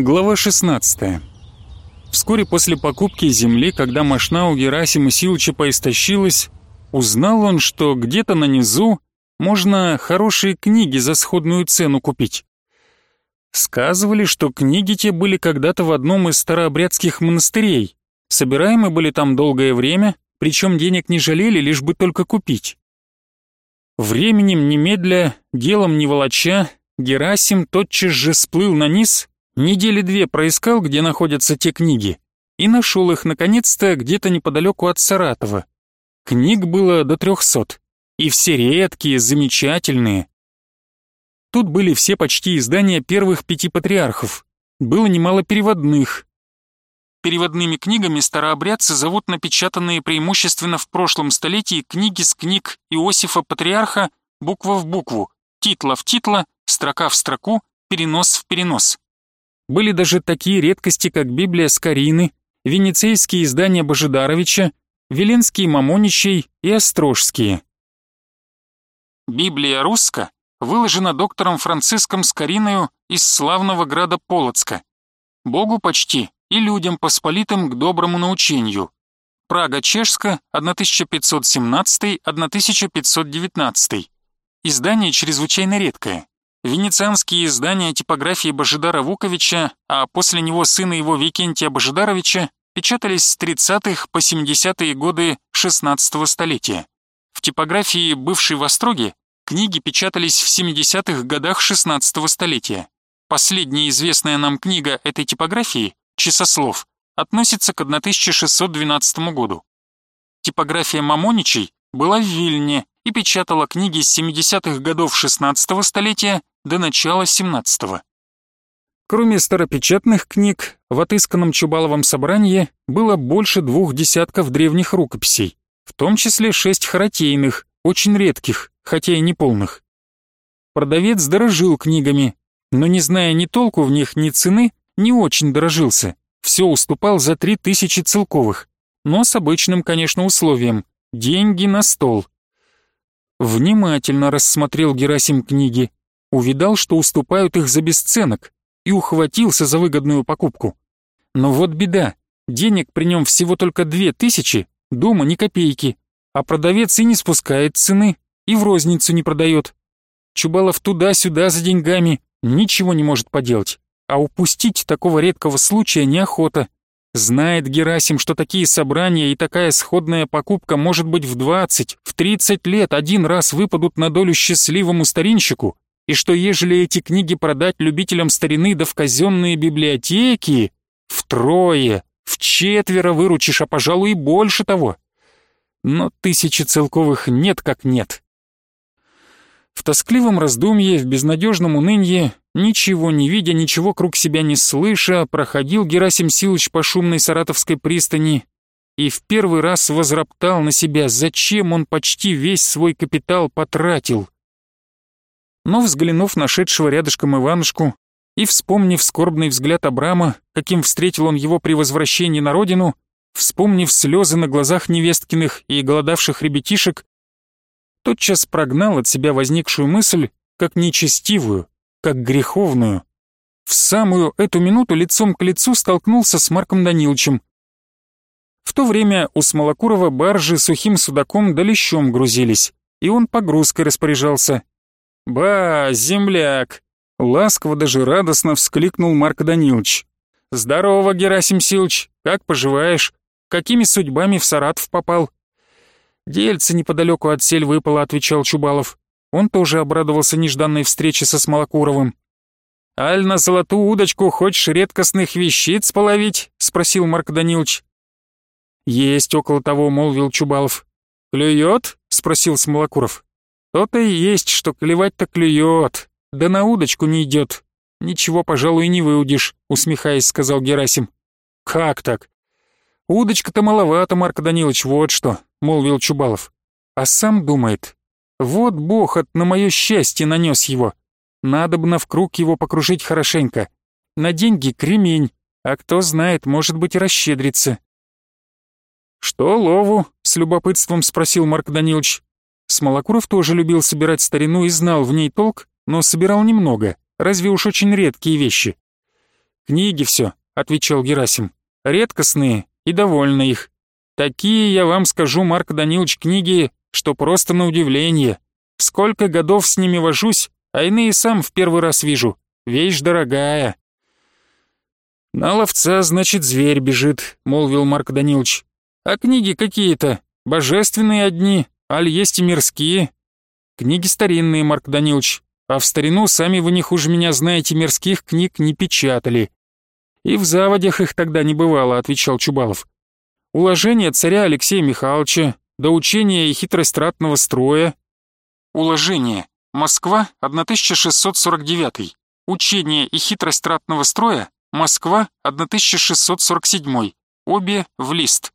Глава 16. Вскоре после покупки земли, когда мошна у Герасима Силыча поистощилась, узнал он, что где-то на низу можно хорошие книги за сходную цену купить. Сказывали, что книги те были когда-то в одном из старообрядских монастырей. Собираемы были там долгое время, причем денег не жалели, лишь бы только купить. Временем немедля, делом не волоча, Герасим тотчас же сплыл на низ Недели две проискал, где находятся те книги, и нашел их, наконец-то, где-то неподалеку от Саратова. Книг было до трехсот, и все редкие, замечательные. Тут были все почти издания первых пяти патриархов. Было немало переводных. Переводными книгами старообрядцы зовут напечатанные преимущественно в прошлом столетии книги с книг Иосифа Патриарха буква в букву, титла в титла, строка в строку, перенос в перенос. Были даже такие редкости, как Библия Скорины, венецейские издания Божидаровича, Веленские Мамоничей и Острожские. Библия Руска выложена доктором Франциском Скориною из славного града Полоцка. Богу почти и людям посполитым к доброму научению. Прага Чешска, 1517-1519. Издание чрезвычайно редкое. Венецианские издания типографии Божидара Вуковича, а после него сына его Викентия Божидаровича, печатались с 30-х по 70-е годы 16-го столетия. В типографии бывшей в Остроге книги печатались в 70-х годах 16-го столетия. Последняя известная нам книга этой типографии, «Часослов», относится к 1612 году. Типография Мамоничей была в Вильне и печатала книги с 70-х годов 16 столетия до начала 17-го. Кроме старопечатных книг, в отысканном Чубаловом собрании было больше двух десятков древних рукописей, в том числе шесть харатейных, очень редких, хотя и неполных. Продавец дорожил книгами, но не зная ни толку в них, ни цены, не очень дорожился, все уступал за три тысячи целковых, но с обычным, конечно, условием – деньги на стол – Внимательно рассмотрел Герасим книги, увидал, что уступают их за бесценок, и ухватился за выгодную покупку. Но вот беда, денег при нем всего только две тысячи, дома ни копейки, а продавец и не спускает цены, и в розницу не продает. Чубалов туда-сюда за деньгами, ничего не может поделать, а упустить такого редкого случая неохота. Знает Герасим, что такие собрания и такая сходная покупка может быть в 20, в 30 лет один раз выпадут на долю счастливому старинщику, и что ежели эти книги продать любителям старины да в казенные библиотеки, втрое, в четверо выручишь, а пожалуй и больше того. Но тысячи целковых нет как нет. В тоскливом раздумье, в безнадежном унынье, ничего не видя, ничего круг себя не слыша, проходил Герасим Силыч по шумной саратовской пристани и в первый раз возроптал на себя, зачем он почти весь свой капитал потратил. Но взглянув на шедшего рядышком Иванушку и вспомнив скорбный взгляд Абрама, каким встретил он его при возвращении на родину, вспомнив слезы на глазах невесткиных и голодавших ребятишек, тотчас прогнал от себя возникшую мысль как нечестивую, как греховную. В самую эту минуту лицом к лицу столкнулся с Марком Даниловичем. В то время у Смолокурова баржи сухим судаком да лещом грузились, и он погрузкой распоряжался. «Ба, земляк!» — ласково даже радостно вскликнул Марк Данилович. «Здорово, Герасим Силыч, как поживаешь? Какими судьбами в Саратов попал?» «Дельце неподалеку от сель выпало», — отвечал Чубалов. Он тоже обрадовался нежданной встрече со Смолокуровым. «Аль на золотую удочку хочешь редкостных вещиц половить?» — спросил Марк Данилович. «Есть около того», — молвил Чубалов. «Клюет?» — спросил Смолокуров. «То-то и есть, что клевать-то клюет, да на удочку не идет. Ничего, пожалуй, не выудишь», — усмехаясь, сказал Герасим. «Как так?» «Удочка-то маловато, Марк Данилович, вот что», — молвил Чубалов. А сам думает, вот бог на мое счастье нанес его. Надо бы на вкруг его покружить хорошенько. На деньги кремень, а кто знает, может быть и расщедрится. «Что лову?» — с любопытством спросил Марк Данилович. Смолокуров тоже любил собирать старину и знал в ней толк, но собирал немного, разве уж очень редкие вещи. «Книги все», — отвечал Герасим. «Редкостные и довольны их. Такие, я вам скажу, Марк Данилович, книги, что просто на удивление. Сколько годов с ними вожусь, а иные сам в первый раз вижу. Вещь дорогая». «На ловца, значит, зверь бежит», — молвил Марк Данилович. «А книги какие-то? Божественные одни, аль есть и мирские?» «Книги старинные, Марк Данилович, а в старину, сами вы не хуже меня знаете, мирских книг не печатали». «И в заводях их тогда не бывало», — отвечал Чубалов. «Уложение царя Алексея Михайловича, до учения и хитрость ратного строя». Уложение. Москва, 1649. Учение и хитрость ратного строя Москва, 1647. Обе в лист.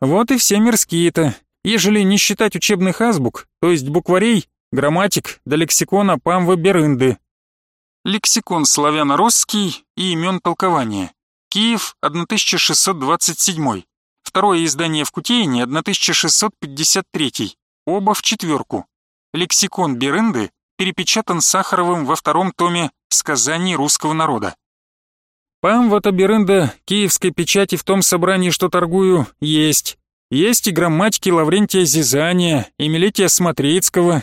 Вот и все мирские-то. Ежели не считать учебных азбук, то есть букварей, грамматик до лексикона Памвы Берынды. Лексикон славяно-росский и имен толкования. Киев, 1627. Второе издание в Кутеине, 1653. Оба в четверку. Лексикон Берынды перепечатан Сахаровым во втором томе «Сказаний русского народа». Памвата Берында киевской печати в том собрании, что торгую, есть. Есть и грамматики Лаврентия Зизания и Милетия Смотрицкого.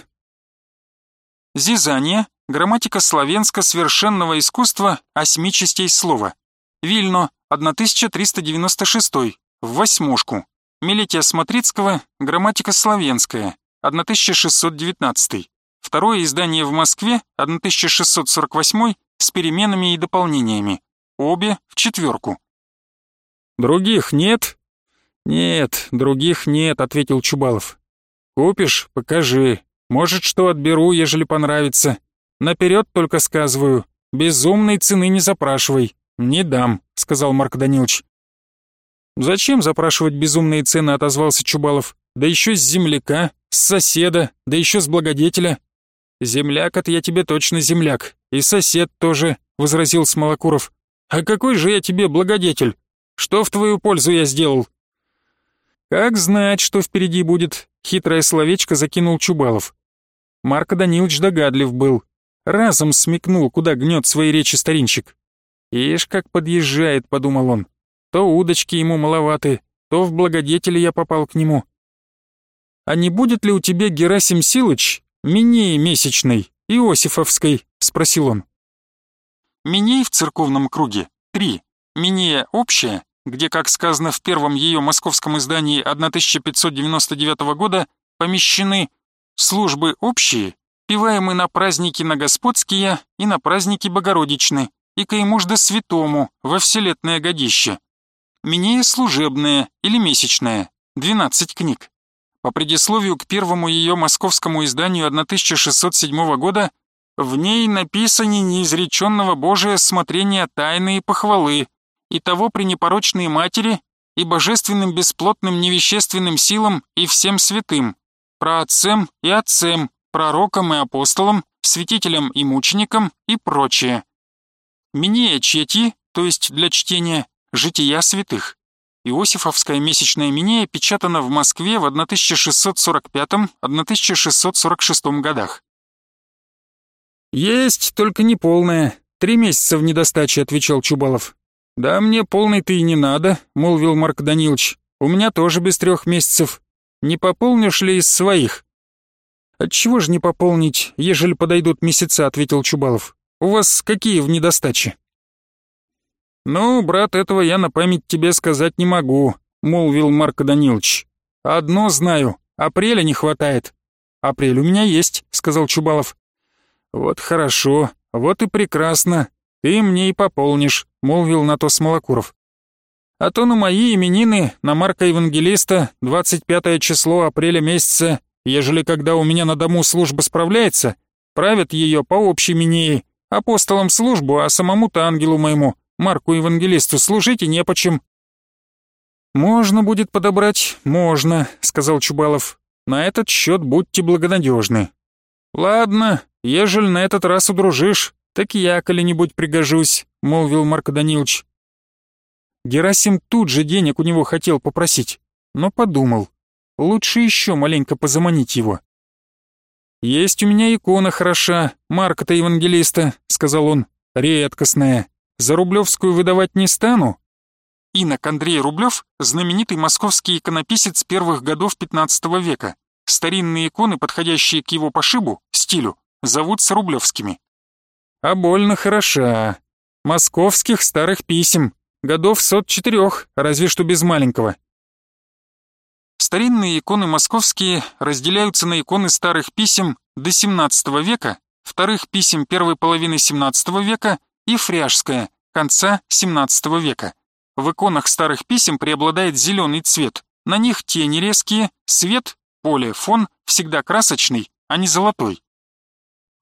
Зизания – грамматика славянско-совершенного искусства осьми частей слова. Вильно, 1396, в восьмушку. Милетия Смотрицкого – грамматика славянская, 1619. Второе издание в Москве, 1648, с переменами и дополнениями. Обе в четверку. «Других нет?» «Нет, других нет», — ответил Чубалов. «Купишь? Покажи. Может, что отберу, ежели понравится. Наперед только сказываю. Безумной цены не запрашивай. Не дам», — сказал Марк Данилович. «Зачем запрашивать безумные цены?» — отозвался Чубалов. «Да еще с земляка, с соседа, да еще с благодетеля». «Земляк — это я тебе точно земляк. И сосед тоже», — возразил Смолокуров. «А какой же я тебе благодетель? Что в твою пользу я сделал?» «Как знать, что впереди будет», — хитрое словечко закинул Чубалов. Марко Данилович догадлив был. Разом смекнул, куда гнет свои речи старинчик. «Ишь, как подъезжает», — подумал он. «То удочки ему маловаты, то в благодетели я попал к нему». «А не будет ли у тебя, Герасим Силыч, минеи месячной, Иосифовской?» — спросил он. Миней в церковном круге – три. Минея общая, где, как сказано в первом ее московском издании 1599 года, помещены службы общие, пиваемы на праздники на Господские и на праздники Богородичны, и каемужда святому во вселетное годище. Минея служебная или месячная, 12 книг. По предисловию к первому ее московскому изданию 1607 года в ней написаны неизреченного Божия смотрения тайны и похвалы, и того при непорочной матери, и божественным бесплотным невещественным силам и всем святым, про отцем и отцем, пророкам и апостолам, святителям и мученикам и прочее. Минея чети, то есть для чтения, жития святых. Иосифовская месячная Минея печатана в Москве в 1645-1646 годах. «Есть, только не полная. Три месяца в недостаче», — отвечал Чубалов. «Да мне полной ты и не надо», — молвил Марк Данилович. «У меня тоже без трех месяцев. Не пополнишь ли из своих?» «Отчего же не пополнить, ежели подойдут месяца», — ответил Чубалов. «У вас какие в недостаче?» «Ну, брат, этого я на память тебе сказать не могу», — молвил Марк Данилович. «Одно знаю, апреля не хватает». «Апрель у меня есть», — сказал Чубалов. «Вот хорошо, вот и прекрасно. Ты мне и пополнишь», — молвил на то Смолокуров. «А то на мои именины, на Марка Евангелиста, 25 число апреля месяца, ежели когда у меня на дому служба справляется, правят ее по общей минеи, апостолам службу, а самому-то ангелу моему, Марку Евангелисту, служить и не почем». «Можно будет подобрать, можно», — сказал Чубалов. «На этот счет будьте благонадежны». «Ладно, ежели на этот раз удружишь, так я коли-нибудь пригожусь», — молвил Марко Данилович. Герасим тут же денег у него хотел попросить, но подумал, лучше еще маленько позаманить его. «Есть у меня икона хороша, Марка-то евангелиста», — сказал он, — «редкостная. За Рублевскую выдавать не стану. Инок Андрей Рублев — знаменитый московский иконописец первых годов XV века. Старинные иконы, подходящие к его пошибу, стилю, зовутся рублевскими. А больно хороша. Московских старых писем, годов сот четырех, разве что без маленького. Старинные иконы московские разделяются на иконы старых писем до XVII века, вторых писем первой половины XVII века и фряжская, конца XVII века. В иконах старых писем преобладает зеленый цвет, на них тени резкие, свет, поле, фон всегда красочный, а не золотой.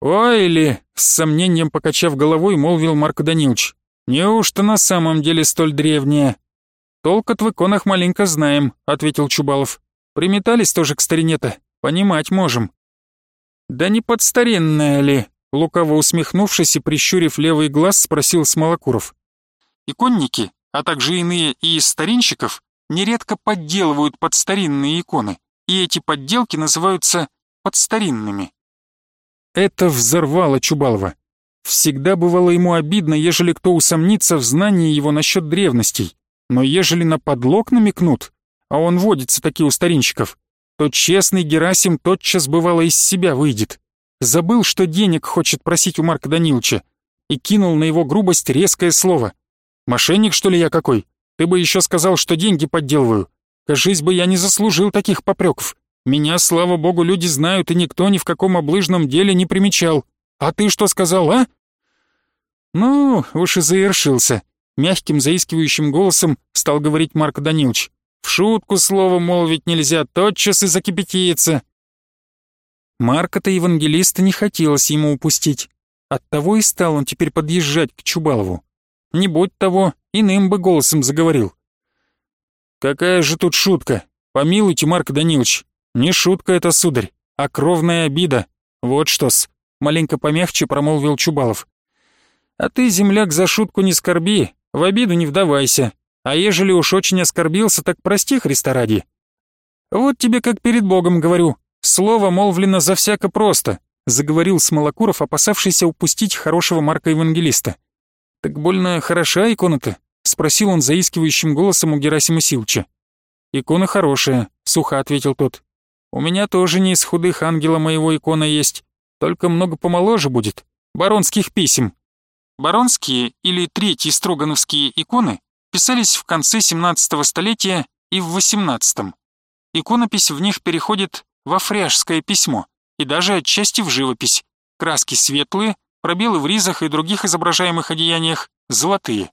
«Ой ли!» — с сомнением покачав головой, молвил Марк Данилович. «Неужто на самом деле столь древняя?» «Толк в иконах маленько знаем», — ответил Чубалов. «Приметались тоже к старине-то, понимать можем». «Да не подстаренная ли?» — лукаво усмехнувшись и прищурив левый глаз, спросил Смолокуров. «Иконники, а также иные и из старинщиков, нередко подделывают под старинные иконы, и эти подделки называются подстаринными». Это взорвало Чубалова. Всегда бывало ему обидно, ежели кто усомнится в знании его насчет древностей. Но ежели на подлог намекнут, а он водится таки у старинщиков, то честный Герасим тотчас бывало из себя выйдет. Забыл, что денег хочет просить у Марка Даниловича, и кинул на его грубость резкое слово. «Мошенник, что ли, я какой? Ты бы еще сказал, что деньги подделываю. Кажись бы, я не заслужил таких попреков. Меня, слава богу, люди знают, и никто ни в каком облыжном деле не примечал. А ты что сказал, а?» «Ну, уж и завершился», мягким заискивающим голосом стал говорить Марк Данилович. «В шутку слово молвить нельзя, тотчас и закипятится». Марка-то евангелиста не хотелось ему упустить. Оттого и стал он теперь подъезжать к Чубалову. Не будь того, иным бы голосом заговорил. «Какая же тут шутка? Помилуйте, Марк Данилович. Не шутка это, сударь, а кровная обида. Вот что-с», — маленько помягче промолвил Чубалов. «А ты, земляк, за шутку не скорби, в обиду не вдавайся, а ежели уж очень оскорбился, так прости Христа ради. Вот тебе как перед Богом говорю, слово молвлено за всяко просто, заговорил Смолокуров, опасавшийся упустить хорошего Марка Евангелиста. Так больно хороша икона-то? спросил он заискивающим голосом у Герасима Силча. «Икона хорошая», — сухо ответил тот. «У меня тоже не из худых ангела моего икона есть, только много помоложе будет, баронских писем, Баронские или третьи строгановские иконы писались в конце 17 столетия и в 18. Иконопись в них переходит во фряжское письмо и даже отчасти в живопись. Краски светлые, пробелы в ризах и других изображаемых одеяниях золотые.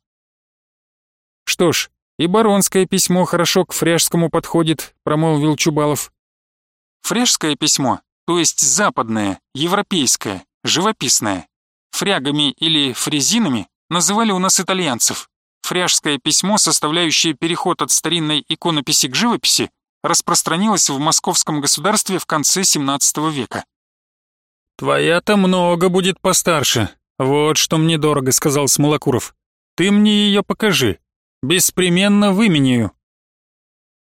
«Что ж, и баронское письмо хорошо к фряжскому подходит», промолвил Чубалов. Фряжское письмо, то есть западное, европейское, живописное, Фрягами или фрезинами называли у нас итальянцев. Фряжское письмо, составляющее переход от старинной иконописи к живописи, распространилось в московском государстве в конце XVII века. «Твоя-то много будет постарше. Вот что мне дорого», — сказал Смолокуров. «Ты мне ее покажи. Беспременно выменяю».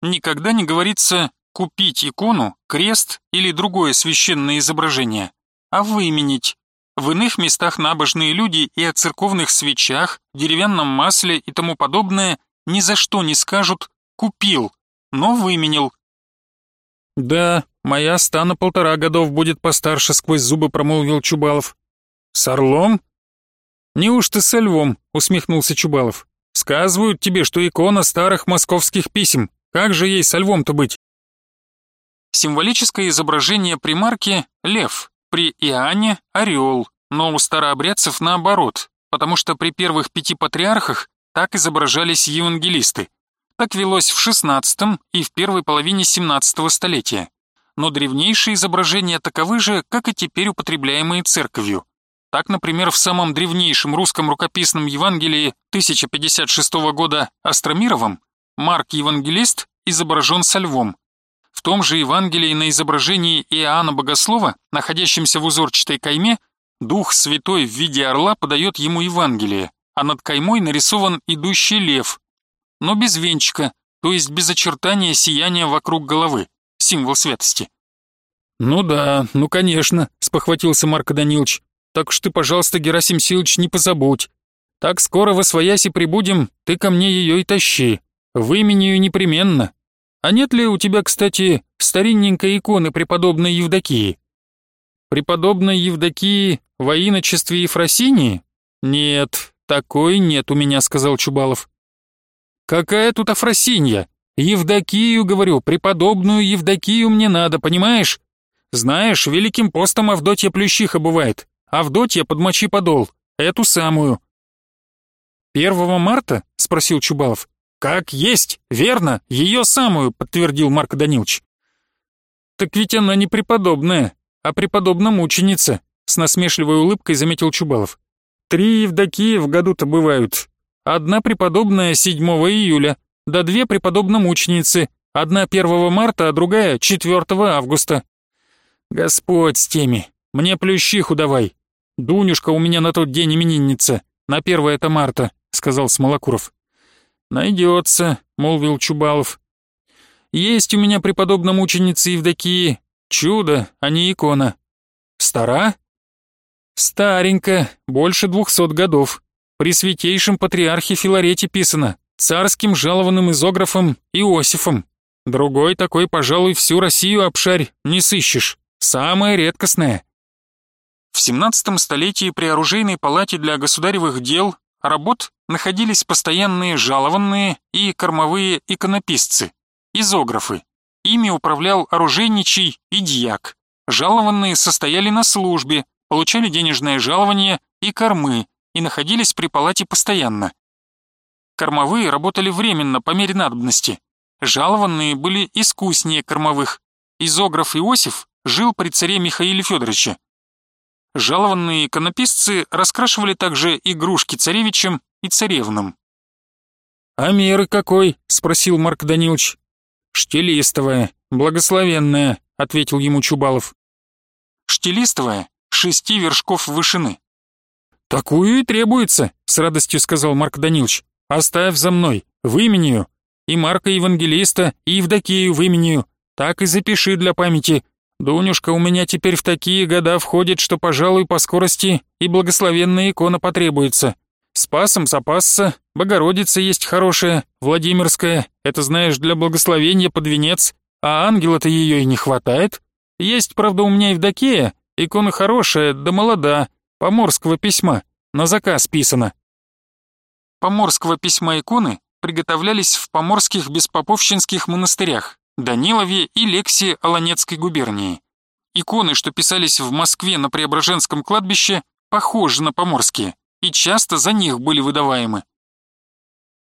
Никогда не говорится «купить икону, крест или другое священное изображение», а «выменить», в иных местах набожные люди и о церковных свечах, деревянном масле и тому подобное ни за что не скажут «купил», но выменил. «Да, моя ста на полтора годов будет постарше», — сквозь зубы промолвил Чубалов. «С орлом?» «Неужто со львом?» — усмехнулся Чубалов. «Сказывают тебе, что икона старых московских писем. Как же ей со львом-то быть?» Символическое изображение примарки — лев, при Иоанне – орел, но у старообрядцев наоборот, потому что при первых пяти патриархах так изображались евангелисты. Так велось в XVI и в первой половине XVII столетия. Но древнейшие изображения таковы же, как и теперь употребляемые церковью. Так, например, в самом древнейшем русском рукописном Евангелии 1056 года Астромировом Марк Евангелист изображен со львом, в том же Евангелии на изображении Иоанна Богослова, находящемся в узорчатой кайме, Дух Святой в виде орла подает ему Евангелие, а над каймой нарисован идущий лев, но без венчика, то есть без очертания сияния вокруг головы, символ святости. «Ну да, ну конечно», — спохватился Марко Данилович. «Так уж ты, пожалуйста, Герасим Силыч, не позабудь. Так скоро во свояси прибудем, ты ко мне ее и тащи. В имению непременно. А нет ли у тебя, кстати, старинненькой иконы преподобной Евдокии? Преподобной Евдокии во иночестве Ефросинии? Нет, такой нет у меня, сказал Чубалов. Какая тут Афросинья? Евдокию, говорю, преподобную Евдокию мне надо, понимаешь? Знаешь, великим постом Авдотья Плющиха бывает. Авдотья подмочи подол. Эту самую. «Первого марта?» — спросил Чубалов. «Как есть, верно, ее самую», — подтвердил Марк Данилович. «Так ведь она не преподобная, а преподобна-мученица», — с насмешливой улыбкой заметил Чубалов. «Три Евдокии в году-то бывают. Одна преподобная 7 июля, да две преподобно-мученицы, одна 1 марта, а другая 4 августа. Господь с теми, мне плющиху давай. Дунюшка у меня на тот день именинница, на 1 это марта», — сказал Смолокуров. «Найдется», — молвил Чубалов. «Есть у меня преподобная мученица Евдокии. Чудо, а не икона. Стара?» «Старенько, больше двухсот годов. При святейшем патриархе Филарете писано царским жалованным изографом Иосифом. Другой такой, пожалуй, всю Россию обшарь, не сыщешь. Самое редкостное. В 17 столетии при оружейной палате для государевых дел работ находились постоянные жалованные и кормовые иконописцы, изографы. Ими управлял оружейничий и дьяк. Жалованные состояли на службе, получали денежное жалование и кормы и находились при палате постоянно. Кормовые работали временно, по мере надобности. Жалованные были искуснее кормовых. Изограф Иосиф жил при царе Михаиле Федоровиче. Жалованные иконописцы раскрашивали также игрушки царевичам и царевнам. «А меры какой?» — спросил Марк Данилович. «Штилистовая, благословенная», — ответил ему Чубалов. «Штилистовая, шести вершков вышины». «Такую и требуется», — с радостью сказал Марк Данилович. Оставь за мной, в имению. И Марка Евангелиста, и Евдокию в имению. Так и запиши для памяти. Дунюшка у меня теперь в такие года входит, что, пожалуй, по скорости и благословенная икона потребуется. Спасом запасся, Богородица есть хорошая, Владимирская, это, знаешь, для благословения под венец, а ангела-то ее и не хватает. Есть, правда, у меня Евдокия, икона хорошая, да молода, поморского письма, на заказ писана поморского письма иконы приготовлялись в поморских беспоповщинских монастырях Данилове и Лексе Аланецкой губернии. Иконы, что писались в Москве на Преображенском кладбище, похожи на поморские и часто за них были выдаваемы.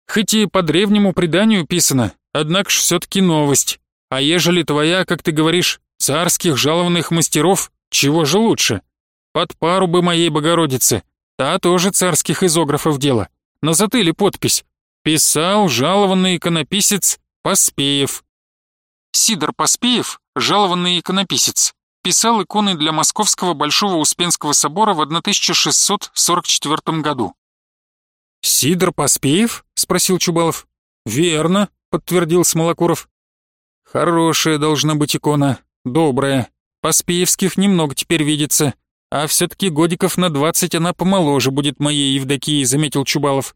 Хоть и по древнему преданию писано, однако ж все-таки новость. А ежели твоя, как ты говоришь, царских жалованных мастеров, чего же лучше? Под пару бы моей Богородицы, та тоже царских изографов дело на затыле подпись «Писал жалованный иконописец Поспеев». Сидор Поспеев, жалованный иконописец, писал иконы для Московского Большого Успенского собора в 1644 году. «Сидор Поспеев?» — спросил Чубалов. «Верно», — подтвердил Смолокуров. «Хорошая должна быть икона, добрая. Поспеевских немного теперь видится. А все-таки годиков на двадцать она помоложе будет моей Евдокии, заметил Чубалов.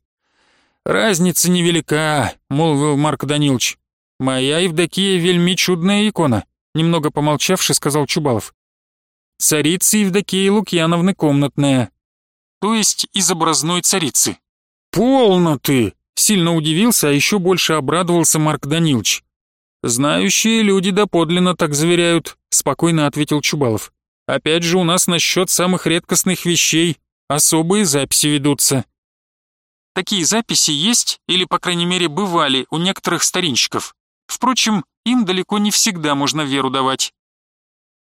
Разница невелика, молвил Марк Данилович. Моя Евдокия вельми чудная икона, немного помолчавши, сказал Чубалов. Царица Евдокия Лукьяновны комнатная. То есть изобразной царицы. Полно ты! Сильно удивился, а еще больше обрадовался Марк Данилович. «Знающие люди доподлинно так заверяют», — спокойно ответил Чубалов. Опять же, у нас насчет самых редкостных вещей особые записи ведутся. Такие записи есть, или, по крайней мере, бывали у некоторых старинщиков. Впрочем, им далеко не всегда можно веру давать.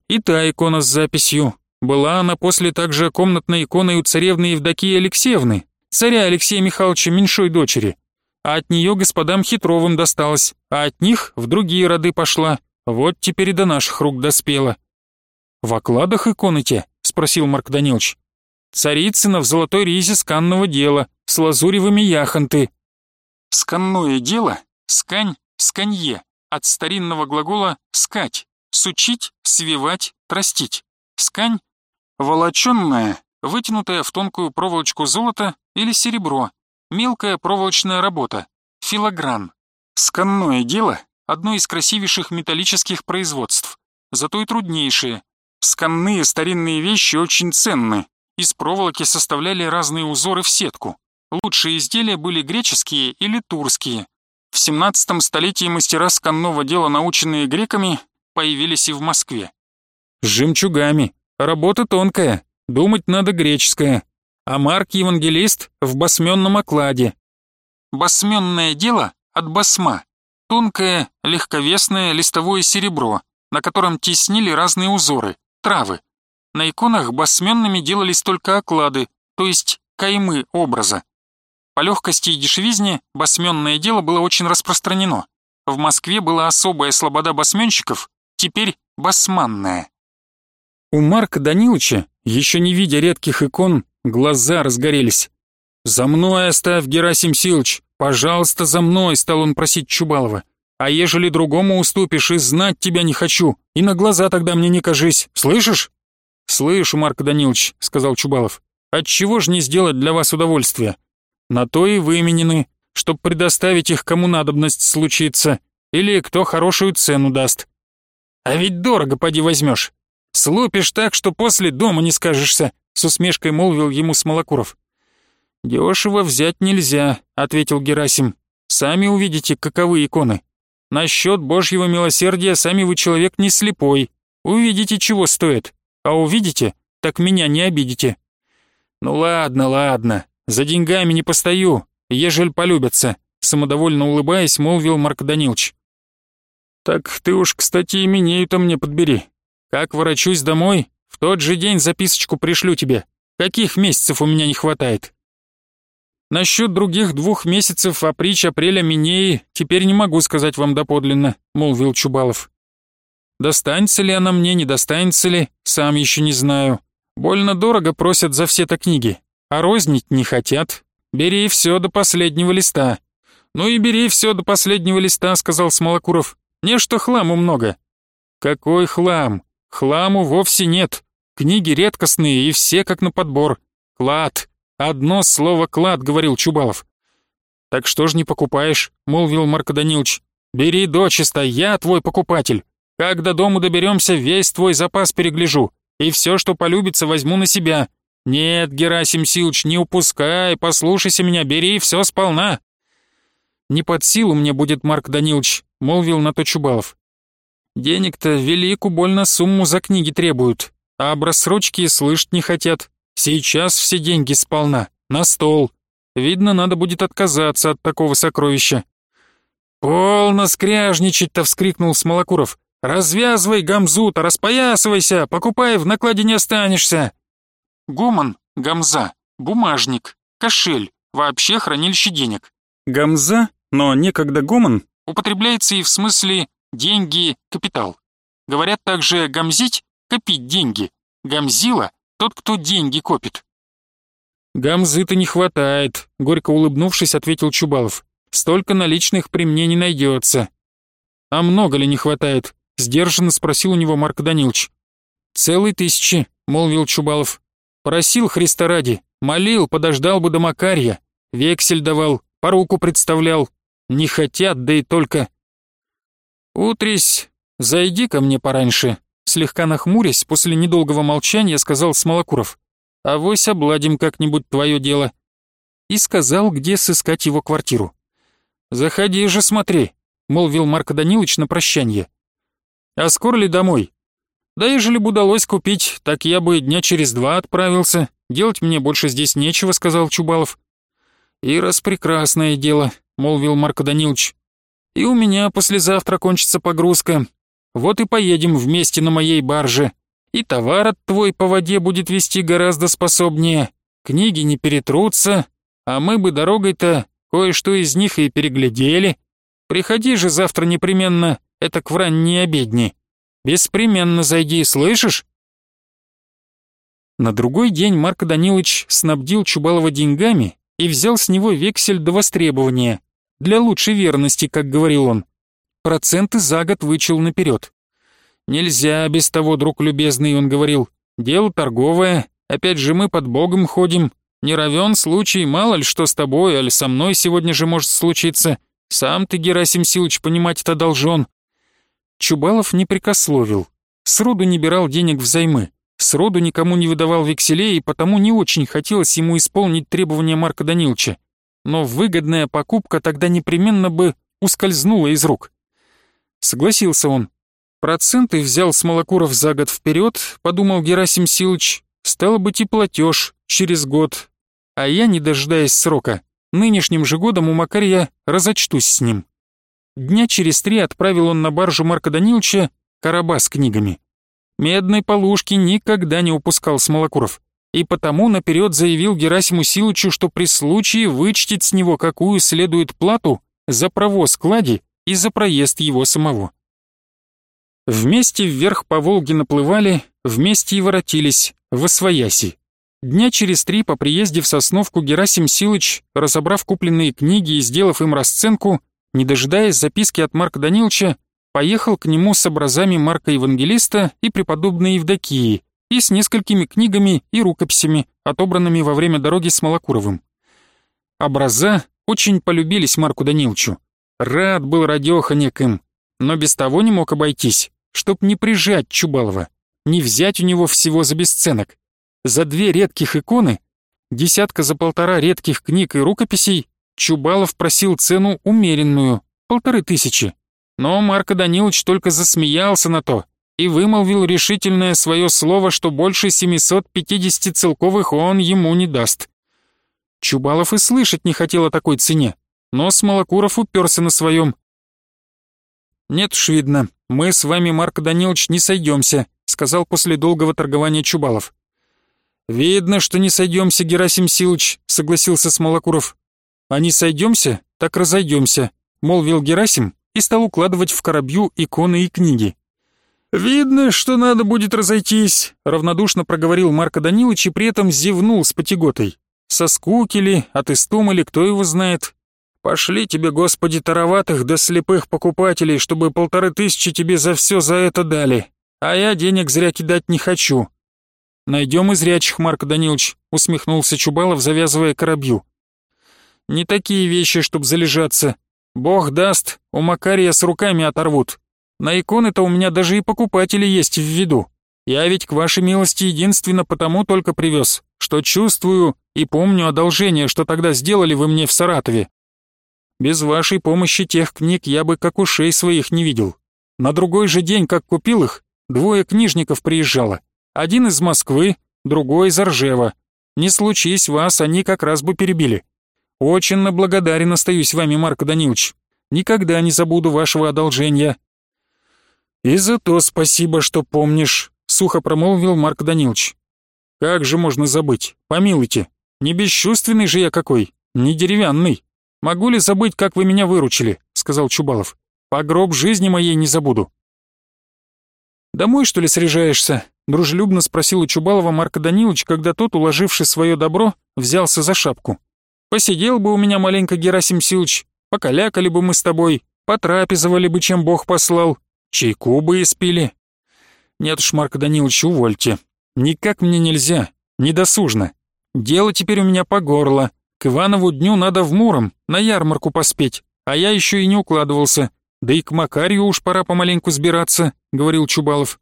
И та икона с записью. Была она после также комнатной иконой у царевны Евдокии Алексеевны, царя Алексея Михайловича меньшой дочери. А от нее господам Хитровым досталось, а от них в другие роды пошла. Вот теперь и до наших рук доспела. «В окладах иконы те?» — спросил Марк Данилович. «Царицына в золотой ризе сканного дела, с лазуревыми яхонты». Сканное дело — скань, сканье, от старинного глагола «скать», сучить, свивать, простить. Скань — волоченная, вытянутое в тонкую проволочку золото или серебро, мелкая проволочная работа, филогран. Сканное дело — одно из красивейших металлических производств, зато и труднейшее. Сканные старинные вещи очень ценны, из проволоки составляли разные узоры в сетку. Лучшие изделия были греческие или турские. В 17 столетии мастера сканного дела, наученные греками, появились и в Москве. С жемчугами. Работа тонкая, думать надо греческая. А Марк Евангелист в басменном окладе. Басменное дело от басма. Тонкое, легковесное листовое серебро, на котором теснили разные узоры, травы. На иконах басменными делались только оклады, то есть каймы образа. По легкости и дешевизне басменное дело было очень распространено. В Москве была особая слобода басменщиков, теперь басманная. У Марка Даниловича, еще не видя редких икон, глаза разгорелись. «За мной оставь, Герасим Силыч! Пожалуйста, за мной!» — стал он просить Чубалова. «А ежели другому уступишь, и знать тебя не хочу, и на глаза тогда мне не кажись, слышишь?» «Слышу, Марк Данилович», — сказал Чубалов. «Отчего ж не сделать для вас удовольствие? На то и выменены, чтоб предоставить их кому надобность случится, или кто хорошую цену даст. А ведь дорого поди возьмешь. Слупишь так, что после дома не скажешься, с усмешкой молвил ему Смолокуров. «Дешево взять нельзя», — ответил Герасим. «Сами увидите, каковы иконы. Насчет Божьего милосердия сами вы человек не слепой. Увидите, чего стоит. А увидите, так меня не обидите». «Ну ладно, ладно, за деньгами не постою, ежель полюбятся», самодовольно улыбаясь, молвил Марк Данилович. «Так ты уж, кстати, именею-то мне подбери. Как ворочусь домой, в тот же день записочку пришлю тебе. Каких месяцев у меня не хватает?» «Насчет других двух месяцев, априч, апреля, минеи, теперь не могу сказать вам доподлинно», — молвил Чубалов. «Достанется ли она мне, не достанется ли, сам еще не знаю. Больно дорого просят за все-то книги. А рознить не хотят. Бери все до последнего листа. Ну и бери все до последнего листа, сказал Смолокуров. Не что хламу много. Какой хлам? Хламу вовсе нет. Книги редкостные и все как на подбор. Клад. Одно слово клад, говорил Чубалов. Так что ж не покупаешь, молвил Марко Данилович. Бери дочисто, я твой покупатель. Как до дому доберемся, весь твой запас перегляжу, и все, что полюбится, возьму на себя. «Нет, Герасим Силыч, не упускай, послушайся меня, бери все сполна». «Не под силу мне будет, Марк Данилович», — молвил на то Чубалов. «Денег-то великую больно сумму за книги требуют, а об рассрочке слышать не хотят. Сейчас все деньги сполна, на стол. Видно, надо будет отказаться от такого сокровища». «Полно скряжничать-то!» — вскрикнул Смолокуров. «Развязывай гамзу-то, распоясывайся, покупай, в накладе не останешься!» Гомон, гамза, бумажник, кошель, вообще хранилище денег. Гамза, но некогда гомон, употребляется и в смысле деньги, капитал. Говорят также гамзить, копить деньги. Гамзила — тот, кто деньги копит. «Гамзы-то не хватает», — горько улыбнувшись, ответил Чубалов. «Столько наличных при мне не найдется». «А много ли не хватает?» — сдержанно спросил у него Марк Данилович. «Целой тысячи», — молвил Чубалов. Просил Христа ради, молил, подождал бы до Макарья, вексель давал, поруку представлял. Не хотят, да и только... «Утрись, зайди ко мне пораньше», слегка нахмурясь, после недолгого молчания сказал Смолокуров. «Авось обладим как-нибудь твое дело». И сказал, где сыскать его квартиру. «Заходи же, смотри», — молвил Марко Данилович на прощание. «А скоро ли домой?» Да ежели бы удалось купить, так я бы дня через два отправился. Делать мне больше здесь нечего, сказал Чубалов. И раз прекрасное дело, молвил Марко Данилович. И у меня послезавтра кончится погрузка. Вот и поедем вместе на моей барже. И товар от твой по воде будет вести гораздо способнее. Книги не перетрутся, а мы бы дорогой-то кое-что из них и переглядели. Приходи же завтра непременно, это к вранней обедни. Беспременно зайди, слышишь?» На другой день Марко Данилович снабдил Чубалова деньгами и взял с него вексель до востребования, для лучшей верности, как говорил он. Проценты за год вычел наперед. «Нельзя без того, друг любезный», — он говорил, — «дело торговое, Опять же мы под Богом ходим. Не равен случай, мало ли что с тобой, или со мной сегодня же может случиться. Сам ты, Герасим Силыч, понимать это должен». Чубалов не прикословил. Сроду не бирал денег взаймы. Сроду никому не выдавал векселей, и потому не очень хотелось ему исполнить требования Марка Даниловича. Но выгодная покупка тогда непременно бы ускользнула из рук. Согласился он. Проценты взял с Малокуров за год вперед, подумал Герасим Силыч, стало быть и платеж через год. А я, не дожидаясь срока, нынешним же годом у Макария разочтусь с ним. Дня через три отправил он на баржу Марка Даниловича короба с книгами. Медной полушки никогда не упускал Смолокуров, и потому наперед заявил Герасиму Силычу, что при случае вычтет с него какую следует плату за провоз клади и за проезд его самого. Вместе вверх по Волге наплывали, вместе и воротились, в Освояси. Дня через три по приезде в Сосновку Герасим Силыч, разобрав купленные книги и сделав им расценку, не дожидаясь записки от Марка Даниловича, поехал к нему с образами Марка Евангелиста и преподобной Евдокии и с несколькими книгами и рукописями, отобранными во время дороги с Малокуровым. Образа очень полюбились Марку Даниловичу. Рад был радёха неким, но без того не мог обойтись, чтоб не прижать Чубалова, не взять у него всего за бесценок. За две редких иконы, десятка за полтора редких книг и рукописей, Чубалов просил цену умеренную, полторы тысячи. Но Марко Данилович только засмеялся на то и вымолвил решительное свое слово, что больше 750 целковых он ему не даст. Чубалов и слышать не хотел о такой цене, но Смолокуров уперся на своем. «Нет уж, видно, мы с вами, Марк Данилович, не сойдемся», сказал после долгого торгования Чубалов. «Видно, что не сойдемся, Герасим Силыч», согласился Смолокуров. «А не сойдемся, так разойдемся», молвил Герасим и стал укладывать в коробью иконы и книги. «Видно, что надо будет разойтись», равнодушно проговорил Марко Данилович и при этом зевнул с потяготой. Со скуки от истома ли, кто его знает. Пошли тебе, Господи, тароватых да слепых покупателей, чтобы полторы тысячи тебе за все за это дали. А я денег зря кидать не хочу. Найдем и зрячих, Марк Данилович, усмехнулся Чубалов, завязывая коробью. Не такие вещи, чтоб залежаться. Бог даст, у Макария с руками оторвут. На иконы-то у меня даже и покупатели есть в виду. Я ведь к вашей милости единственно потому только привез, что чувствую и помню одолжение, что тогда сделали вы мне в Саратове. Без вашей помощи тех книг я бы как ушей своих не видел. На другой же день, как купил их, двое книжников приезжало. Один из Москвы, другой из Ржева. Не случись вас, они как раз бы перебили. Очень благодарен остаюсь вами, Марк Данилович. Никогда не забуду вашего одолжения. И за то спасибо, что помнишь, сухо промолвил Марк Данилович. Как же можно забыть? Помилуйте. Не бесчувственный же я какой, не деревянный. Могу ли забыть, как вы меня выручили, сказал Чубалов. По гроб жизни моей не забуду. Домой, что ли, срежаешься? Дружелюбно спросил у Чубалова Марка Данилович, когда тот, уложивший свое добро, взялся за шапку. Посидел бы у меня маленько Герасим Силыч, покалякали бы мы с тобой, потрапезовали бы, чем Бог послал, чайку бы испили. Нет уж, Марк Данилович, увольте. Никак мне нельзя, недосужно. Дело теперь у меня по горло. К Иванову дню надо в Муром, на ярмарку поспеть, а я еще и не укладывался. Да и к Макарию уж пора помаленьку сбираться, говорил Чубалов.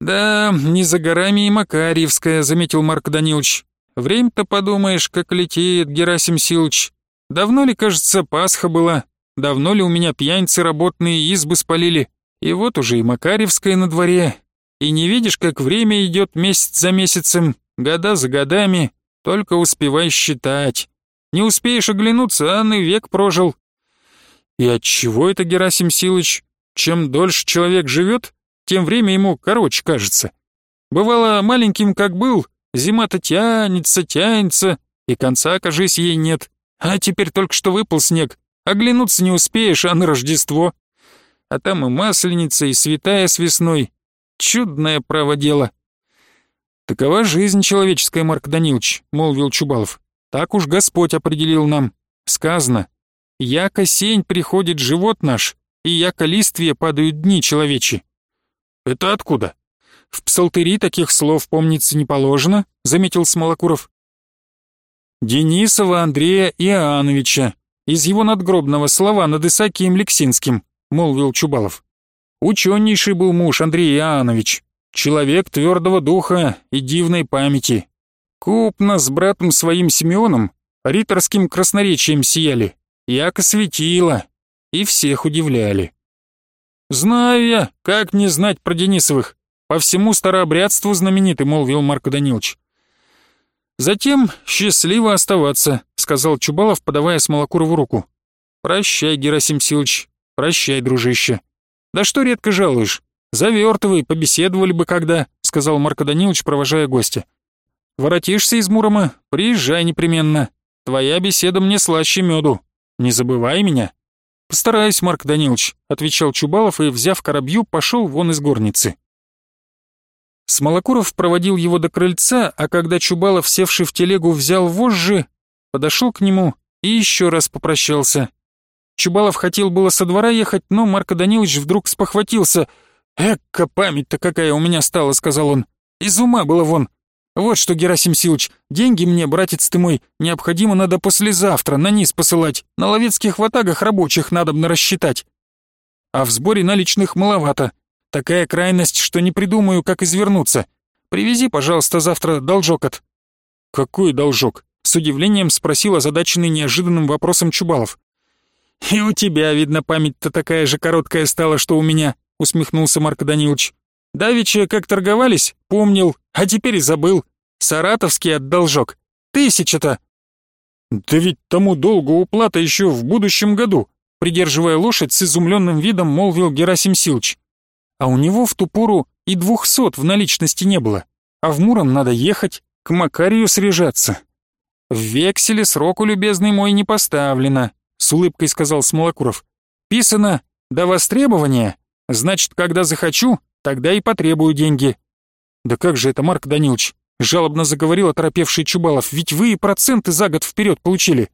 Да, не за горами и Макарьевская, заметил Марк Данилович. Время-то подумаешь, как летит, Герасим Силыч. Давно ли, кажется, Пасха была? Давно ли у меня пьяницы работные избы спалили? И вот уже и Макарьевская на дворе. И не видишь, как время идет месяц за месяцем, года за годами, только успевай считать. Не успеешь оглянуться, а на век прожил. И от чего это, Герасим Силыч? Чем дольше человек живет, тем время ему короче кажется. Бывало, маленьким как был, зима-то тянется, тянется, и конца, кажись, ей нет. А теперь только что выпал снег, оглянуться не успеешь, а на Рождество. А там и Масленица, и Святая с весной, Чудное право дело. Такова жизнь человеческая, Марк Данилович, молвил Чубалов. Так уж Господь определил нам. Сказано, яко сень приходит живот наш, и яко листвие падают дни человечи. Это откуда? В псалтыри таких слов помниться не положено, заметил Смолокуров. Денисова Андрея Иоанновича, из его надгробного слова над Исаакием Лексинским, молвил Чубалов. Ученейший был муж Андрей Иоаннович, человек твердого духа и дивной памяти. Купно с братом своим Симеоном риторским красноречием сияли, яко светило, и всех удивляли. «Знаю я, как не знать про Денисовых. По всему старообрядству знаменитый», — молвил Марко Данилович. «Затем счастливо оставаться», — сказал Чубалов, подавая Смолокурову руку. «Прощай, Герасим Силыч, прощай, дружище». «Да что редко жалуешь? Завертывай, побеседовали бы когда», — сказал Марко Данилович, провожая гостя. «Воротишься из Мурома, приезжай непременно. Твоя беседа мне слаще меду. Не забывай меня». «Постараюсь, Марк Данилович», — отвечал Чубалов и, взяв коробью, пошел вон из горницы. Смолокуров проводил его до крыльца, а когда Чубалов, севший в телегу, взял вожжи, подошел к нему и еще раз попрощался. Чубалов хотел было со двора ехать, но Марко Данилович вдруг спохватился. «Эка память-то какая у меня стала», — сказал он. «Из ума было вон. Вот что, Герасим Силыч, деньги мне, братец ты мой, необходимо надо послезавтра на низ посылать. На ловецких ватагах рабочих надо бы рассчитать. А в сборе наличных маловато. Такая крайность, что не придумаю, как извернуться. Привези, пожалуйста, завтра должок от...» «Какой должок?» — с удивлением спросил озадаченный неожиданным вопросом Чубалов. «И у тебя, видно, память-то такая же короткая стала, что у меня», — усмехнулся Марк Данилович. «Давеча, как торговались, помнил, а теперь и забыл. Саратовский отдолжок. Тысяча-то!» «Да ведь тому долгу уплата еще в будущем году», придерживая лошадь с изумленным видом, молвил Герасим Силч. А у него в ту пору и двухсот в наличности не было, а в Муром надо ехать, к Макарию срежаться. «В векселе сроку, любезный мой, не поставлено», — с улыбкой сказал Смолокуров. «Писано до востребования, значит, когда захочу, тогда и потребую деньги». «Да как же это, Марк Данилович?» — жалобно заговорил оторопевший Чубалов. «Ведь вы и проценты за год вперед получили».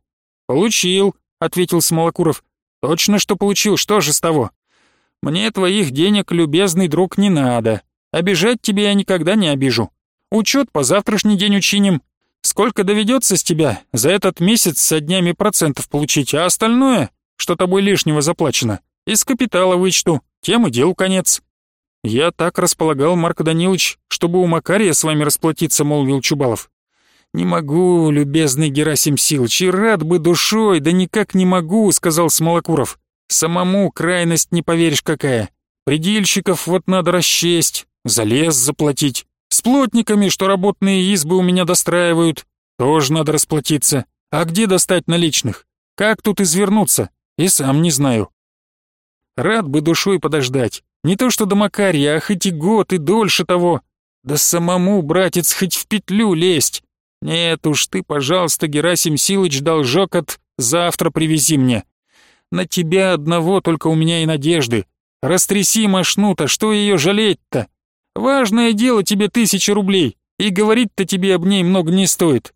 «Получил», — ответил Смолокуров. «Точно, что получил, что же с того? Мне твоих денег, любезный друг, не надо. Обижать тебе я никогда не обижу. Учет по завтрашний день учиним. Сколько доведется с тебя за этот месяц со днями процентов получить, а остальное, что тобой лишнего заплачено, из капитала вычту, тем и дел конец». «Я так располагал, Марк Данилович, чтобы у Макария с вами расплатиться», — молвил Чубалов. «Не могу, любезный Герасим Силыч, и рад бы душой, да никак не могу», — сказал Смолокуров. «Самому крайность не поверишь какая. Предельщиков вот надо расчесть, за лес заплатить. С плотниками, что работные избы у меня достраивают, тоже надо расплатиться. А где достать наличных? Как тут извернуться? И сам не знаю. Рад бы душой подождать. Не то что до Макарья, а хоть и год, и дольше того. Да самому, братец, хоть в петлю лезть. Нет уж ты, пожалуйста, Герасим Силыч, должок от завтра привези мне. На тебя одного только у меня и надежды. Растряси мошну-то, что ее жалеть-то? Важное дело тебе тысяча рублей, и говорить-то тебе об ней много не стоит.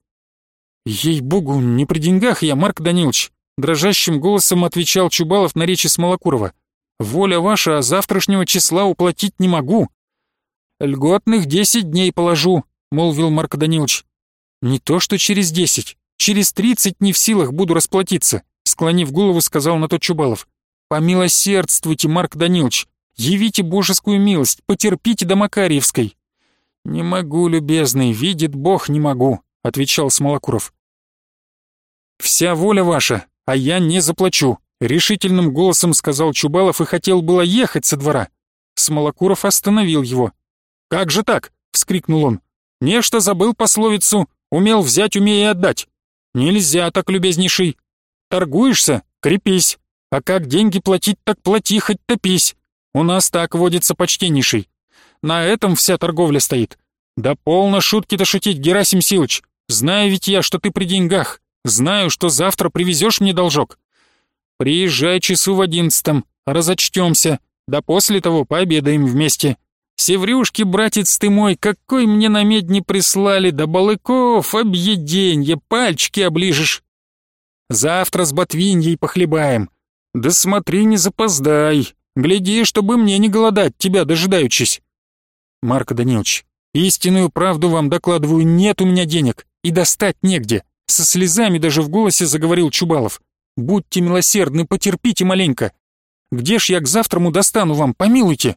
Ей-богу, не при деньгах я, Марк Данилович, дрожащим голосом отвечал Чубалов на речи Смолокурова. Воля ваша, а завтрашнего числа уплатить не могу. Льготных десять дней положу, молвил Марк Данилович. Не то что через десять, через тридцать не в силах буду расплатиться, склонив голову, сказал на то Чубалов. Помилосердствуйте, Марк Данилович, явите божескую милость, потерпите до Макарьевской. Не могу, любезный, видит Бог, не могу, отвечал Смолокуров. Вся воля ваша, а я не заплачу, Решительным голосом сказал Чубалов и хотел было ехать со двора. Смолокуров остановил его. «Как же так?» — вскрикнул он. «Нечто забыл пословицу, умел взять, умея отдать. Нельзя так, любезнейший. Торгуешься — крепись, а как деньги платить, так плати, хоть топись. У нас так водится почтеннейший. На этом вся торговля стоит. Да полно шутки-то шутить, Герасим Силыч. Знаю ведь я, что ты при деньгах. Знаю, что завтра привезешь мне должок. Приезжай часу в одиннадцатом, разочтемся, да после того пообедаем вместе. Севрюшки, братец ты мой, какой мне на медне прислали, да балыков, объеденье, пальчики оближешь. Завтра с ботвиньей похлебаем. Да смотри, не запоздай, гляди, чтобы мне не голодать, тебя дожидаючись. Марко Данилович, истинную правду вам докладываю, нет у меня денег, и достать негде. Со слезами даже в голосе заговорил Чубалов. Будьте милосердны, потерпите маленько. Где ж я к завтраму достану вам, помилуйте.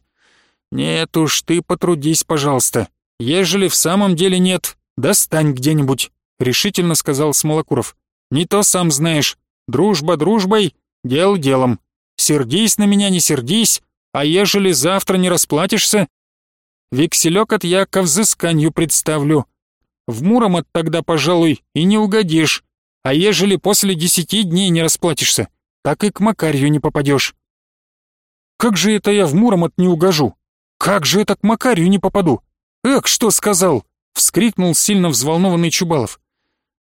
Нет уж, ты потрудись, пожалуйста. Ежели в самом деле нет, достань где-нибудь, решительно сказал Смолокуров. Не то сам знаешь, дружба дружбой, дел делом. Сердись на меня, не сердись, а ежели завтра не расплатишься, векселек от я ко взысканию представлю. В Муромот тогда, пожалуй, и не угодишь, а ежели после десяти дней не расплатишься, так и к Макарью не попадешь. Как же это я в Муромот не угожу? Как же это к Макарью не попаду? Эх, что сказал? Вскрикнул сильно взволнованный Чубалов.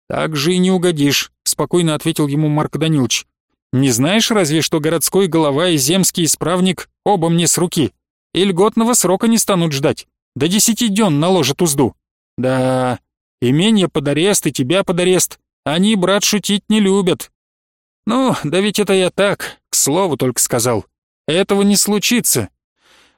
Так же и не угодишь, спокойно ответил ему Марк Данилович. Не знаешь разве, что городской голова и земский исправник оба мне с руки? И льготного срока не станут ждать. До десяти дён наложат узду. Да, имение под арест и тебя под арест. Они, брат, шутить не любят. Ну, да ведь это я так, к слову только сказал. Этого не случится.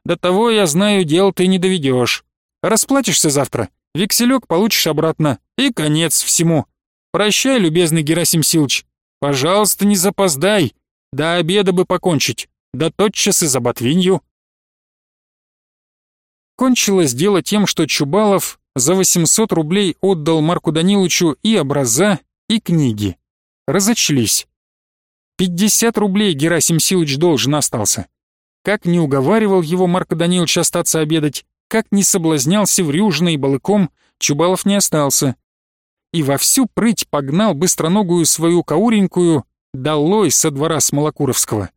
До того, я знаю, дел ты не доведешь. Расплатишься завтра, векселек получишь обратно, и конец всему. Прощай, любезный Герасим Силыч, Пожалуйста, не запоздай. До обеда бы покончить. Да тотчас и за ботвинью. Кончилось дело тем, что Чубалов за 800 рублей отдал Марку Даниловичу и образа, и книги. Разочлись. 50 рублей Герасим Силыч должен остался. Как не уговаривал его Марко Данилович остаться обедать, как не соблазнялся врюжной балыком, Чубалов не остался и во всю прыть погнал быстроногую свою кауренькую долой со двора Смолокуровского.